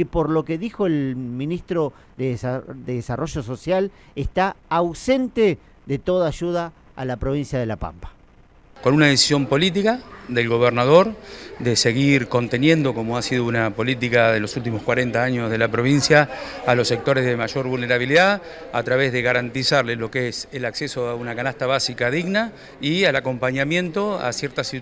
que por lo que dijo el ministro de Desarrollo Social está ausente de toda ayuda a la provincia de La Pampa. Con una decisión política del gobernador de seguir conteniendo, como ha sido una política de los últimos 40 años de la provincia, a los sectores de mayor vulnerabilidad, a través de garantizarles lo que es el acceso a una canasta básica digna y al acompañamiento a ciertas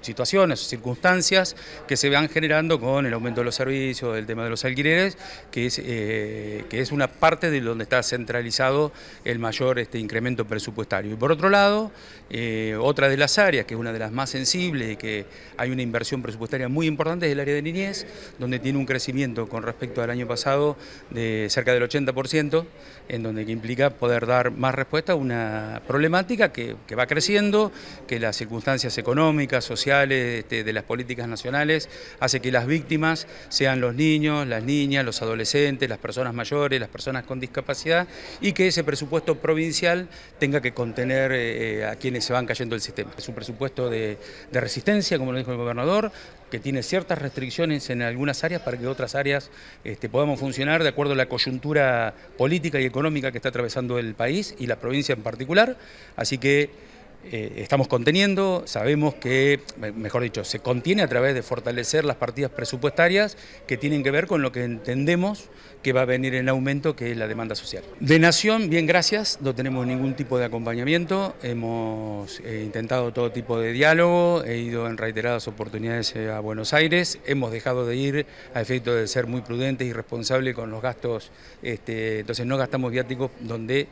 situaciones circunstancias que se van generando con el aumento de los servicios, el tema de los alquileres, que es, eh, que es una parte de donde está centralizado el mayor este, incremento presupuestario. Y por otro lado, eh, otra de las áreas, que es una de las más sensibles y que hay una inversión presupuestaria muy importante es el área de niñez, donde tiene un crecimiento con respecto al año pasado de cerca del 80%, en donde que implica poder dar más respuesta a una problemática que, va creciendo, que las circunstancias económicas, sociales, este, de las políticas nacionales, hace que las víctimas sean los niños, las niñas, los adolescentes, las personas mayores, las personas con discapacidad, y que ese presupuesto provincial tenga que contener eh, a quienes se van cayendo del sistema. Es un presupuesto de resistencia, como lo dijo el gobernador, que tiene ciertas restricciones en algunas áreas para que otras áreas este, podamos funcionar de acuerdo a la coyuntura política y económica que está atravesando el país y la provincia en particular. Así que eh, estamos conteniendo, sabemos que, mejor dicho, se contiene a través de fortalecer las partidas presupuestarias que tienen que ver con lo que entendemos que va a venir en aumento, que es la demanda social. De Nación, bien, gracias, no tenemos ningún tipo de acompañamiento, hemos eh, intentado todo tipo de diálogo, he ido en reiteradas oportunidades eh, a Buenos Aires, hemos dejado de ir a efecto de ser muy prudentes y responsables con los gastos, este, entonces no gastamos viáticos donde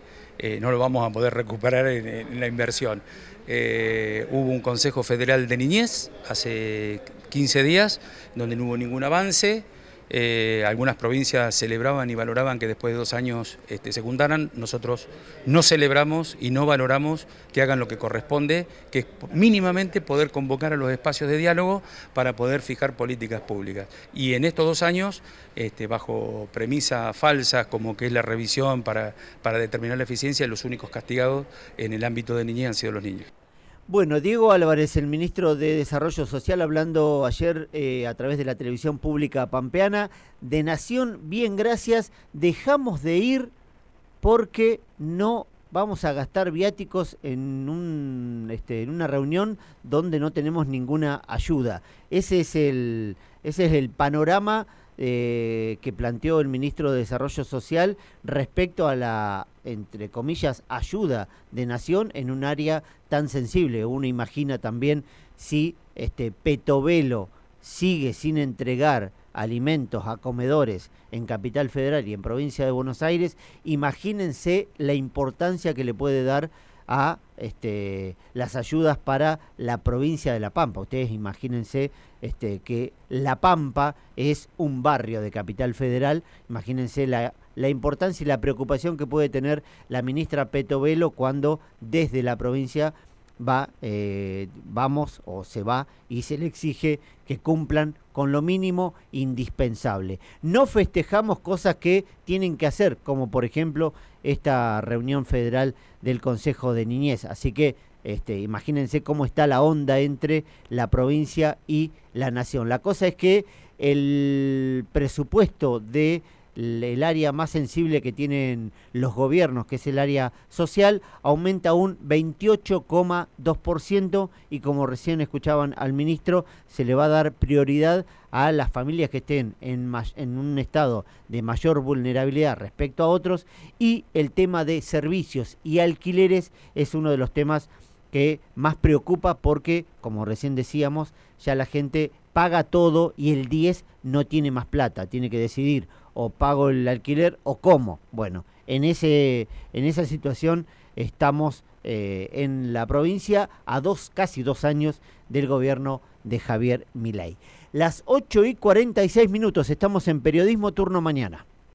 no lo vamos a poder recuperar en, la inversión. Eh, hubo un Consejo Federal de Niñez hace 15 días donde no hubo ningún avance. Eh, algunas provincias celebraban y valoraban que después de dos años este, nosotros no celebramos y no valoramos que hagan lo que corresponde, que es mínimamente poder convocar a los espacios de diálogo para poder fijar políticas públicas. Y en estos dos años, este, bajo premisas falsas como que es la revisión para, para determinar la eficiencia, los únicos castigados en el ámbito de niñez han sido los niños. Bueno, Diego Álvarez, el ministro de Desarrollo Social, hablando ayer eh, a través de la televisión pública pampeana, de Nación, bien, gracias, dejamos de ir porque no vamos a gastar viáticos en, un, este, en una reunión donde no tenemos ninguna ayuda. Ese es el, ese es el panorama eh, que planteó el ministro de Desarrollo Social respecto a la, entre comillas, ayuda de Nación en un área tan sensible. Uno imagina también si este Petovelo sigue sin entregar alimentos a comedores en Capital Federal y en Provincia de Buenos Aires, imagínense la importancia que le puede dar a este, las ayudas para la provincia de La Pampa. Ustedes imagínense este, que La Pampa es un barrio de Capital Federal, imagínense la, la importancia y la preocupación que puede tener la ministra Petovelo cuando desde la provincia va, eh, vamos o se va y se le exige que cumplan con lo mínimo indispensable. No festejamos cosas que tienen que hacer, como por ejemplo esta reunión federal del Consejo de Niñez. Así que este, imagínense cómo está la onda entre la provincia y la nación. La cosa es que el presupuesto de el área más sensible que tienen los gobiernos, que es el área social, aumenta un 28,2% y como recién escuchaban al ministro, se le va a dar prioridad a las familias que estén en, un estado de mayor vulnerabilidad respecto a otros y el tema de servicios y alquileres es uno de los temas que más preocupa porque, como recién decíamos, ya la gente paga todo y el 10 no tiene más plata, tiene que decidir o pago el alquiler o cómo. Bueno, en, ese, en esa situación estamos eh, en la provincia a dos, casi dos años del gobierno de Javier Milei. Las 8 y 46 minutos, estamos en Periodismo Turno Mañana.